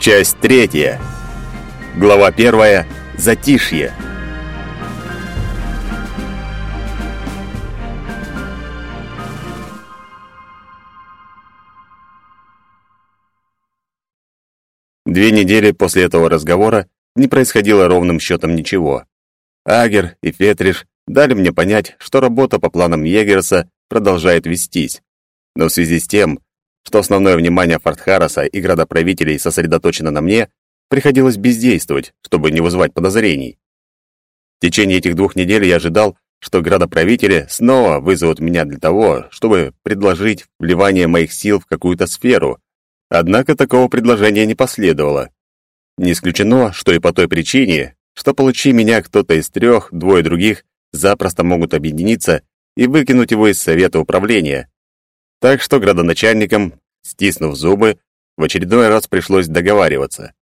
Часть третья. Глава первая. Затишье. Две недели после этого разговора не происходило ровным счетом ничего. Агер и Фетриш дали мне понять, что работа по планам Егерса продолжает вестись. Но в связи с тем, что основное внимание Фортхараса и градоправителей сосредоточено на мне, приходилось бездействовать, чтобы не вызывать подозрений. В течение этих двух недель я ожидал, что градоправители снова вызовут меня для того, чтобы предложить вливание моих сил в какую-то сферу. Однако такого предложения не последовало. Не исключено, что и по той причине, что получи меня кто-то из трех, двое других запросто могут объединиться и выкинуть его из совета управления. Так что градоначальникам, стиснув зубы, в очередной раз пришлось договариваться.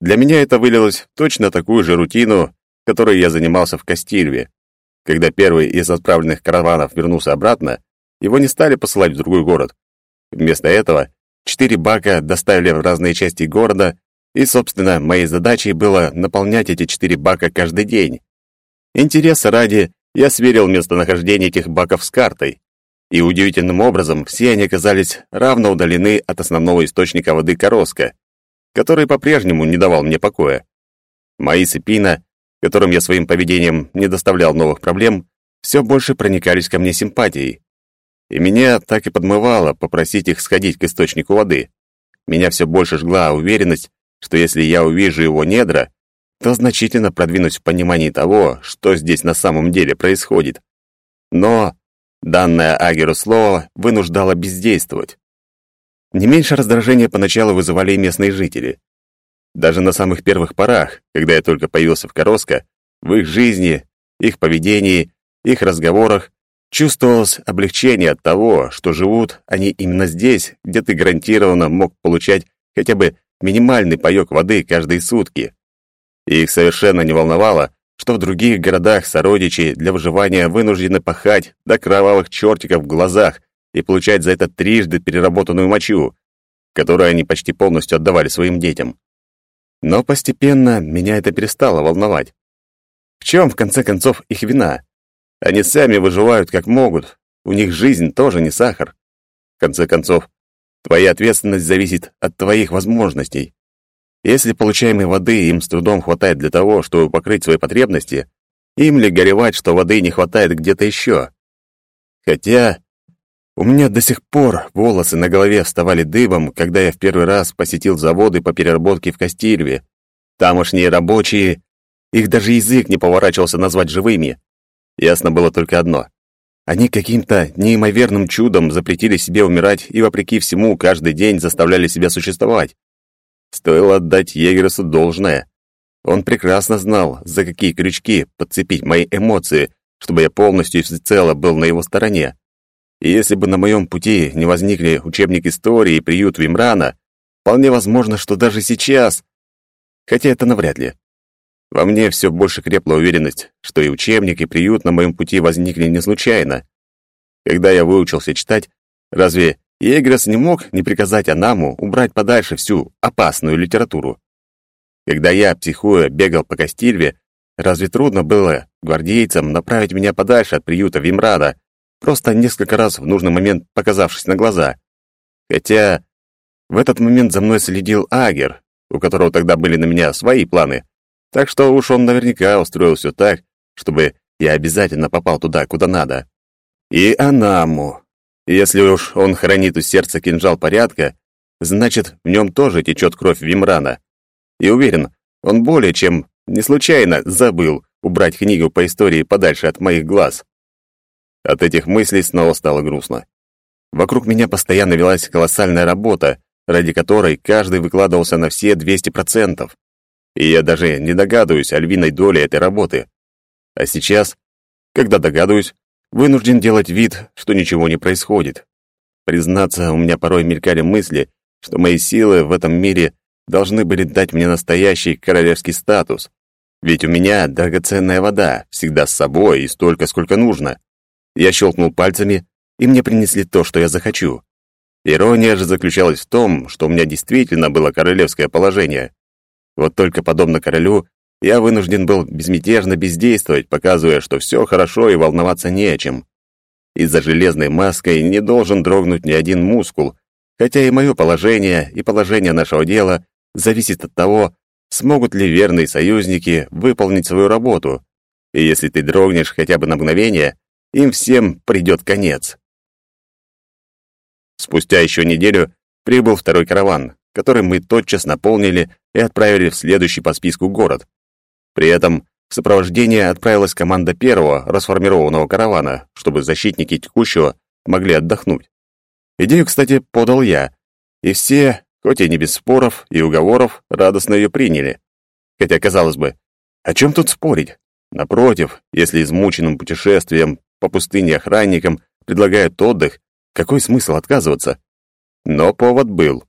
Для меня это вылилось в точно такую же рутину, которой я занимался в Кастильве. Когда первый из отправленных караванов вернулся обратно, его не стали посылать в другой город. Вместо этого четыре бака доставили в разные части города, и, собственно, моей задачей было наполнять эти четыре бака каждый день. Интереса ради я сверил местонахождение этих баков с картой. И удивительным образом все они оказались равно удалены от основного источника воды Короска, который по-прежнему не давал мне покоя. Маис и Пина, которым я своим поведением не доставлял новых проблем, все больше проникались ко мне симпатией. И меня так и подмывало попросить их сходить к источнику воды. Меня все больше жгла уверенность, что если я увижу его недра, то значительно продвинусь в понимании того, что здесь на самом деле происходит. Но Данное Агеру слово вынуждало бездействовать. Не меньше раздражения поначалу вызывали и местные жители. Даже на самых первых порах, когда я только появился в Короско, в их жизни, их поведении, их разговорах чувствовалось облегчение от того, что живут они именно здесь, где ты гарантированно мог получать хотя бы минимальный паёк воды каждые сутки. И их совершенно не волновало, что в других городах сородичи для выживания вынуждены пахать до кровавых чертиков в глазах и получать за это трижды переработанную мочу, которую они почти полностью отдавали своим детям. Но постепенно меня это перестало волновать. В чем, в конце концов, их вина? Они сами выживают как могут, у них жизнь тоже не сахар. В конце концов, твоя ответственность зависит от твоих возможностей. Если получаемой воды им с трудом хватает для того, чтобы покрыть свои потребности, им ли горевать, что воды не хватает где-то еще? Хотя у меня до сих пор волосы на голове вставали дыбом, когда я в первый раз посетил заводы по переработке в Кастильве. Тамошние рабочие, их даже язык не поворачивался назвать живыми. Ясно было только одно. Они каким-то неимоверным чудом запретили себе умирать и, вопреки всему, каждый день заставляли себя существовать. Стоило отдать Егерсу должное. Он прекрасно знал, за какие крючки подцепить мои эмоции, чтобы я полностью и всецело был на его стороне. И если бы на моем пути не возникли учебник истории и приют Вимрана, вполне возможно, что даже сейчас... Хотя это навряд ли. Во мне все больше крепла уверенность, что и учебник, и приют на моем пути возникли не случайно. Когда я выучился читать, разве Егрос не мог не приказать Анаму убрать подальше всю опасную литературу. Когда я, психуя, бегал по Кастильве, разве трудно было гвардейцам направить меня подальше от приюта Вимрада, просто несколько раз в нужный момент показавшись на глаза? Хотя в этот момент за мной следил Агер, у которого тогда были на меня свои планы, так что уж он наверняка устроил все так, чтобы я обязательно попал туда, куда надо. И Анаму, если уж он хранит у сердца кинжал порядка, значит, в нем тоже течет кровь Вимрана. И уверен, он более чем не случайно забыл убрать книгу по истории подальше от моих глаз. От этих мыслей снова стало грустно. Вокруг меня постоянно велась колоссальная работа, ради которой каждый выкладывался на все 200%. И я даже не догадываюсь о львиной доле этой работы. А сейчас, когда догадываюсь, вынужден делать вид, что ничего не происходит. Признаться, у меня порой мелькали мысли, что мои силы в этом мире должны были дать мне настоящий королевский статус. Ведь у меня драгоценная вода, всегда с собой и столько, сколько нужно. Я щелкнул пальцами, и мне принесли то, что я захочу. Ирония же заключалась в том, что у меня действительно было королевское положение. Вот только подобно королю, я вынужден был безмятежно бездействовать, показывая, что все хорошо и волноваться не о чем. Из-за железной маской не должен дрогнуть ни один мускул, хотя и мое положение, и положение нашего дела зависит от того, смогут ли верные союзники выполнить свою работу. И если ты дрогнешь хотя бы на мгновение, им всем придет конец. Спустя еще неделю прибыл второй караван, который мы тотчас наполнили и отправили в следующий по списку город. При этом в сопровождение отправилась команда первого расформированного каравана, чтобы защитники текущего могли отдохнуть. Идею, кстати, подал я, и все, хоть и не без споров и уговоров, радостно ее приняли. Хотя, казалось бы, о чем тут спорить? Напротив, если измученным путешествием по пустыне охранникам предлагают отдых, какой смысл отказываться? Но повод был.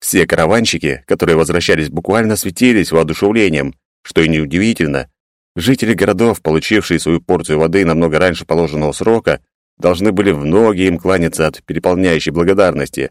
Все караванщики, которые возвращались буквально светились воодушевлением, что и неудивительно. Жители городов, получившие свою порцию воды намного раньше положенного срока, должны были в ноги им кланяться от переполняющей благодарности.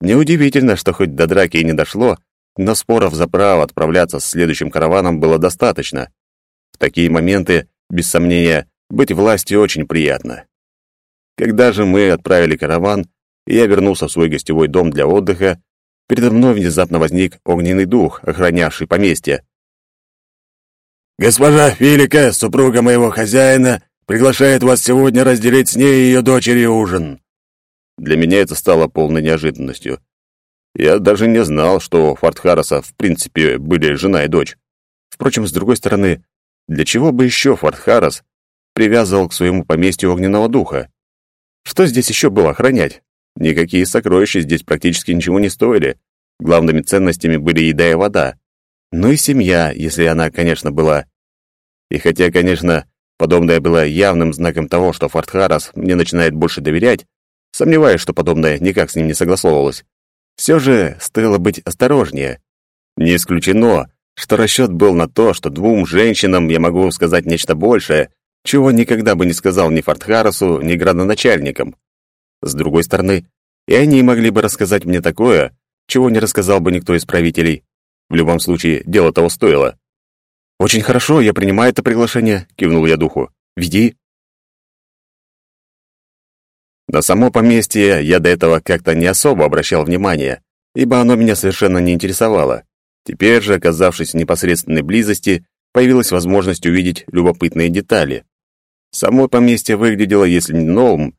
Неудивительно, что хоть до драки и не дошло, но споров за право отправляться с следующим караваном было достаточно. В такие моменты, без сомнения, быть властью очень приятно. Когда же мы отправили караван, и я вернулся в свой гостевой дом для отдыха, передо мной внезапно возник огненный дух, охранявший поместье. «Госпожа Филика, супруга моего хозяина, приглашает вас сегодня разделить с ней и ее дочерью ужин». Для меня это стало полной неожиданностью. Я даже не знал, что у Фортхараса в принципе были жена и дочь. Впрочем, с другой стороны, для чего бы еще Фортхарас привязывал к своему поместью огненного духа? Что здесь еще было охранять? Никакие сокровища здесь практически ничего не стоили. Главными ценностями были еда и вода. Ну и семья, если она, конечно, была. И хотя, конечно, подобное было явным знаком того, что Фортхарас мне начинает больше доверять, сомневаюсь, что подобное никак с ним не согласовывалось. Все же стоило быть осторожнее. Не исключено, что расчет был на то, что двум женщинам я могу сказать нечто большее, чего никогда бы не сказал ни Фортхарасу, ни градоначальникам. С другой стороны, и они могли бы рассказать мне такое, чего не рассказал бы никто из правителей. В любом случае, дело того стоило. «Очень хорошо, я принимаю это приглашение», — кивнул я духу. «Веди». На само поместье я до этого как-то не особо обращал внимания, ибо оно меня совершенно не интересовало. Теперь же, оказавшись в непосредственной близости, появилась возможность увидеть любопытные детали. Само поместье выглядело, если не новым,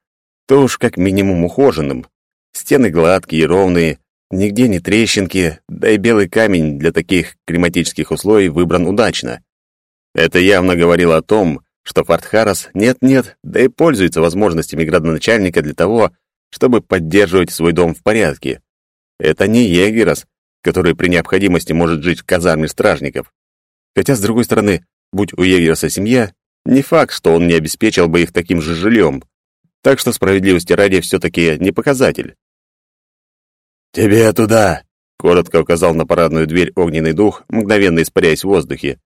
то уж как минимум ухоженным. Стены гладкие и ровные, нигде не трещинки, да и белый камень для таких климатических условий выбран удачно. Это явно говорило о том, что Фортхарас нет-нет, да и пользуется возможностями градоначальника для того, чтобы поддерживать свой дом в порядке. Это не Егерос, который при необходимости может жить в казарме стражников. Хотя, с другой стороны, будь у Егерса семья, не факт, что он не обеспечил бы их таким же жильем. Так что справедливости ради все-таки не показатель. «Тебе туда!» — коротко указал на парадную дверь огненный дух, мгновенно испаряясь в воздухе.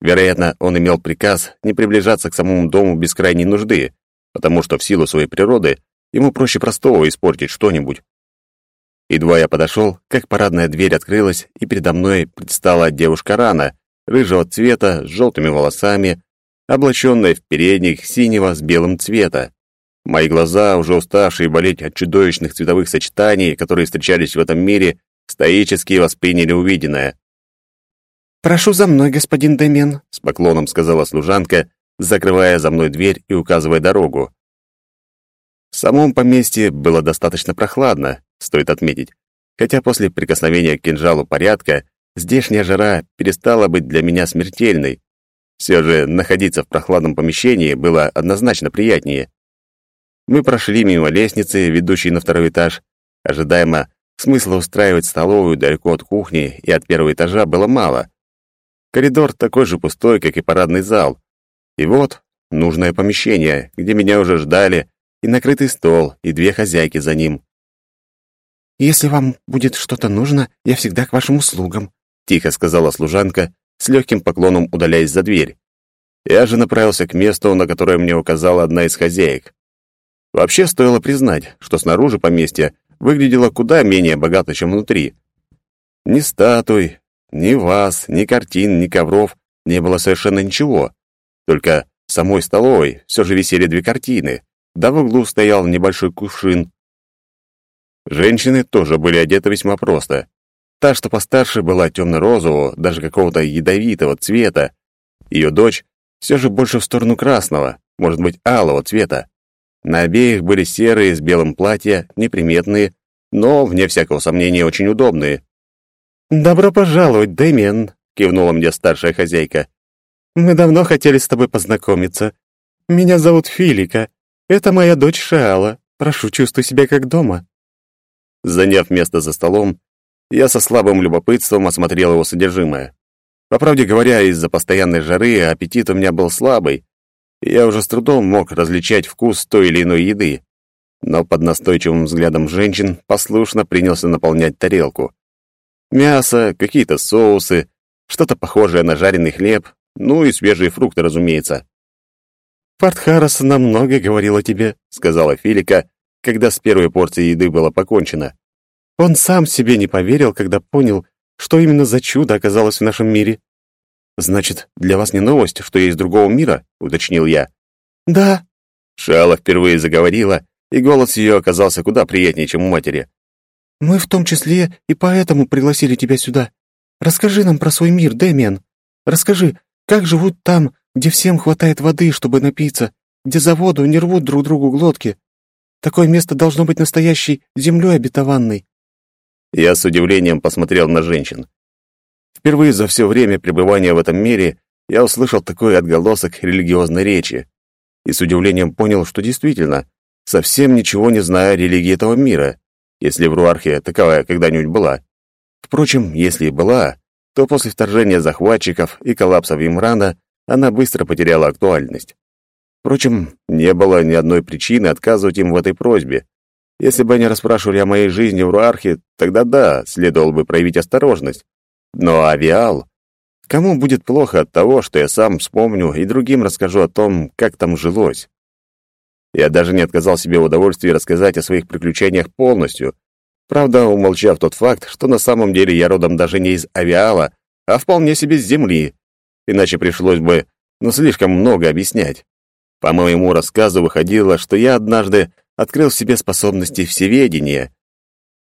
Вероятно, он имел приказ не приближаться к самому дому без крайней нужды, потому что в силу своей природы ему проще простого испортить что-нибудь. Едва я подошел, как парадная дверь открылась, и передо мной предстала девушка Рана, рыжего цвета, с желтыми волосами, облаченная в передник синего с белым цвета. Мои глаза, уже уставшие болеть от чудовищных цветовых сочетаний, которые встречались в этом мире, стоически восприняли увиденное. «Прошу за мной, господин Демен», — с поклоном сказала служанка, закрывая за мной дверь и указывая дорогу. В самом поместье было достаточно прохладно, стоит отметить, хотя после прикосновения к кинжалу порядка здешняя жара перестала быть для меня смертельной, все же находиться в прохладном помещении было однозначно приятнее. Мы прошли мимо лестницы, ведущей на второй этаж. Ожидаемо, смысла устраивать столовую далеко от кухни и от первого этажа было мало. Коридор такой же пустой, как и парадный зал. И вот нужное помещение, где меня уже ждали, и накрытый стол, и две хозяйки за ним. «Если вам будет что-то нужно, я всегда к вашим услугам», — тихо сказала служанка, с легким поклоном удаляясь за дверь. Я же направился к месту, на которое мне указала одна из хозяек. Вообще стоило признать, что снаружи поместья выглядела куда менее богато, чем внутри. Ни статуй, ни ваз, ни картин, ни ковров не было совершенно ничего. Только в самой столовой все же висели две картины, да в углу стоял небольшой кувшин. Женщины тоже были одеты весьма просто. Та, что постарше, была темно-розового, даже какого-то ядовитого цвета. Ее дочь все же больше в сторону красного, может быть, алого цвета. На обеих были серые с белым платья, неприметные, но, вне всякого сомнения, очень удобные. «Добро пожаловать, Дэмиан», — кивнула мне старшая хозяйка. «Мы давно хотели с тобой познакомиться. Меня зовут Филика. Это моя дочь Шаала. Прошу, чувствуй себя как дома». Заняв место за столом, я со слабым любопытством осмотрел его содержимое. По правде говоря, из-за постоянной жары аппетит у меня был слабый, я уже с трудом мог различать вкус той или иной еды. Но под настойчивым взглядом женщин послушно принялся наполнять тарелку. Мясо, какие-то соусы, что-то похожее на жареный хлеб, ну и свежие фрукты, разумеется. «Фартхарас нам много говорил о тебе», — сказала Филика, когда с первой порцией еды было покончено. «Он сам себе не поверил, когда понял, что именно за чудо оказалось в нашем мире». «Значит, для вас не новость, что я из другого мира?» — уточнил я. «Да». Шала впервые заговорила, и голос ее оказался куда приятнее, чем у матери. Мы в том числе и поэтому пригласили тебя сюда. Расскажи нам про свой мир, Дэмиан. Расскажи, как живут там, где всем хватает воды, чтобы напиться, где за воду не рвут друг другу глотки. Такое место должно быть настоящей землей обетованной». Я с удивлением посмотрел на женщин. Впервые за все время пребывания в этом мире я услышал такой отголосок религиозной речи и с удивлением понял, что действительно совсем ничего не знаю о религии этого мира если в Руархе таковая когда-нибудь была. Впрочем, если и была, то после вторжения захватчиков и коллапса Вимрана она быстро потеряла актуальность. Впрочем, не было ни одной причины отказывать им в этой просьбе. Если бы они расспрашивали о моей жизни в Руархе, тогда да, следовало бы проявить осторожность. Но авиал... Кому будет плохо от того, что я сам вспомню и другим расскажу о том, как там жилось? Я даже не отказал себе в удовольствии рассказать о своих приключениях полностью, правда, умолчав тот факт, что на самом деле я родом даже не из авиала, а вполне себе с земли, иначе пришлось бы, ну, слишком много объяснять. По моему рассказу выходило, что я однажды открыл в себе способности всеведения,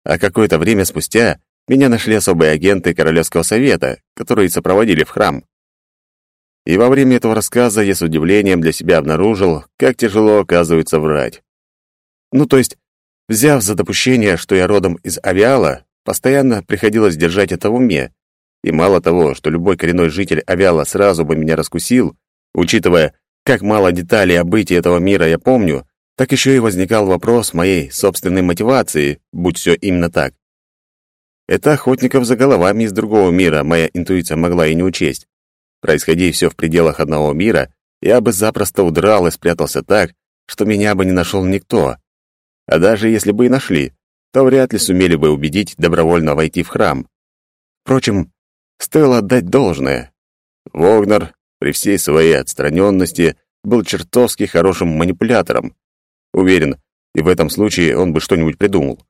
а какое-то время спустя меня нашли особые агенты Королевского совета, которые сопроводили в храм. И во время этого рассказа я с удивлением для себя обнаружил, как тяжело оказывается врать. Ну, то есть, взяв за допущение, что я родом из авиала, постоянно приходилось держать это в уме. И мало того, что любой коренной житель авиала сразу бы меня раскусил, учитывая, как мало деталей о бытии этого мира я помню, так еще и возникал вопрос моей собственной мотивации, будь все именно так. Это охотников за головами из другого мира моя интуиция могла и не учесть. Происходи все в пределах одного мира, я бы запросто удрал и спрятался так, что меня бы не нашел никто. А даже если бы и нашли, то вряд ли сумели бы убедить добровольно войти в храм. Впрочем, стоило отдать должное. Вогнер, при всей своей отстраненности, был чертовски хорошим манипулятором. Уверен, и в этом случае он бы что-нибудь придумал.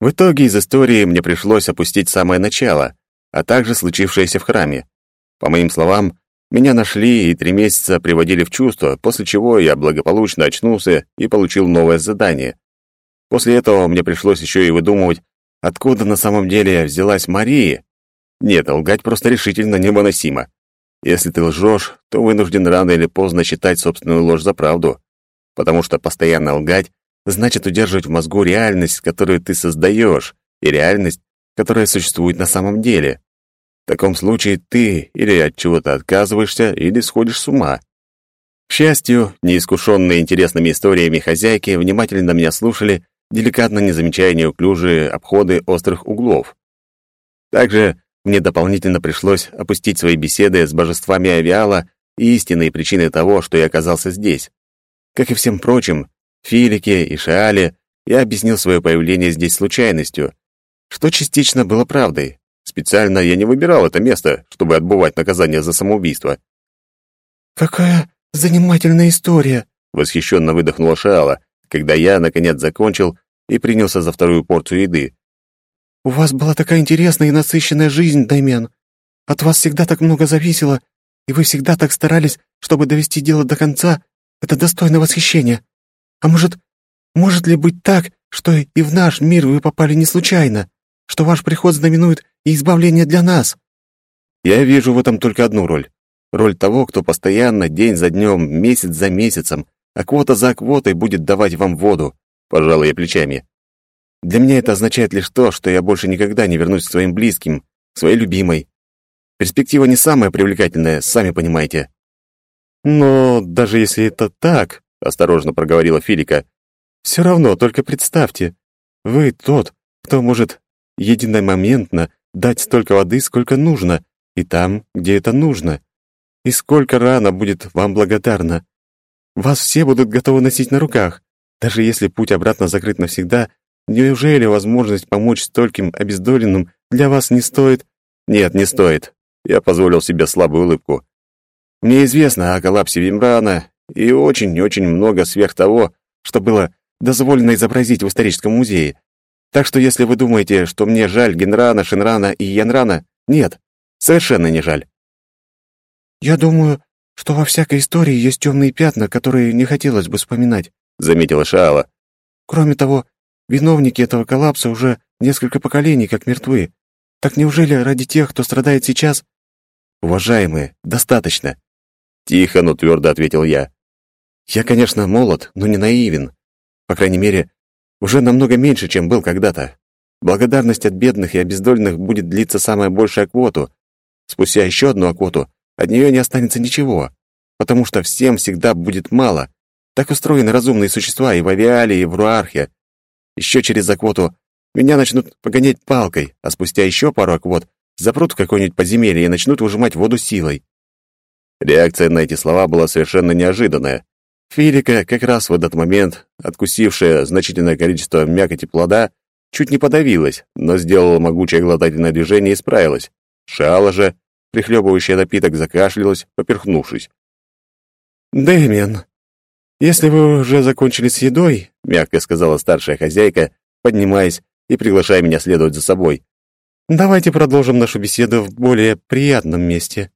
В итоге из истории мне пришлось опустить самое начало, а также случившееся в храме. По моим словам, меня нашли и три месяца приводили в чувство, после чего я благополучно очнулся и получил новое задание. После этого мне пришлось еще и выдумывать, откуда на самом деле взялась Мария. Нет, лгать просто решительно невыносимо. Если ты лжешь, то вынужден рано или поздно считать собственную ложь за правду. Потому что постоянно лгать значит удерживать в мозгу реальность, которую ты создаешь, и реальность, которая существует на самом деле. В таком случае ты или от чего-то отказываешься, или сходишь с ума. К счастью, неискушенные интересными историями хозяйки внимательно меня слушали, деликатно не замечая неуклюжие обходы острых углов. Также мне дополнительно пришлось опустить свои беседы с божествами авиала и истинные причины того, что я оказался здесь. Как и всем прочим, Филике и Шаале я объяснил свое появление здесь случайностью, что частично было правдой. Специально я не выбирал это место, чтобы отбывать наказание за самоубийство. «Какая занимательная история!» — восхищенно выдохнула Шаала, когда я, наконец, закончил и принялся за вторую порцию еды. «У вас была такая интересная и насыщенная жизнь, Даймен. От вас всегда так много зависело, и вы всегда так старались, чтобы довести дело до конца. Это достойно восхищения. А может, может ли быть так, что и в наш мир вы попали не случайно, что ваш приход знаменует и избавление для нас?» Я вижу в этом только одну роль. Роль того, кто постоянно, день за днем, месяц за месяцем, а квота за квотой будет давать вам воду, пожалуй, я плечами. Для меня это означает лишь то, что я больше никогда не вернусь к своим близким, своей любимой. Перспектива не самая привлекательная, сами понимаете. Но даже если это так, осторожно проговорила Филика, все равно только представьте, вы тот, кто может единомоментно дать столько воды, сколько нужно, и там, где это нужно. И сколько рано будет вам благодарна. Вас все будут готовы носить на руках. Даже если путь обратно закрыт навсегда, неужели возможность помочь стольким обездоленным для вас не стоит? Нет, не стоит. Я позволил себе слабую улыбку. Мне известно о коллапсе Вимрана и очень-очень много сверх того, что было дозволено изобразить в историческом музее. Так что если вы думаете, что мне жаль Генрана, Шинрана и Янрана, нет, совершенно не жаль. «Я думаю, что во всякой истории есть темные пятна, которые не хотелось бы вспоминать», — заметила Шаала. «Кроме того, виновники этого коллапса уже несколько поколений как мертвы. Так неужели ради тех, кто страдает сейчас...» «Уважаемые, достаточно», — тихо, но твердо ответил я. «Я, конечно, молод, но не наивен. По крайней мере, уже намного меньше, чем был когда-то. Благодарность от бедных и обездоленных будет длиться самая большая квоту. Спустя еще одну квоту от нее не останется ничего, потому что всем всегда будет мало. Так устроены разумные существа и в авиале, и в руархе. Еще через аквоту меня начнут погонять палкой, а спустя еще пару аквот запрут в какое-нибудь подземелье и начнут выжимать воду силой. Реакция на эти слова была совершенно неожиданная. Филика, как раз в этот момент, откусившая значительное количество мякоти плода, чуть не подавилась, но сделала могучее глотательное движение и справилась. Шала же, прихлебывающая напиток, закашлялась, поперхнувшись. «Дэмиан, если вы уже закончили с едой», — мягко сказала старшая хозяйка, поднимаясь и приглашая меня следовать за собой, «давайте продолжим нашу беседу в более приятном месте».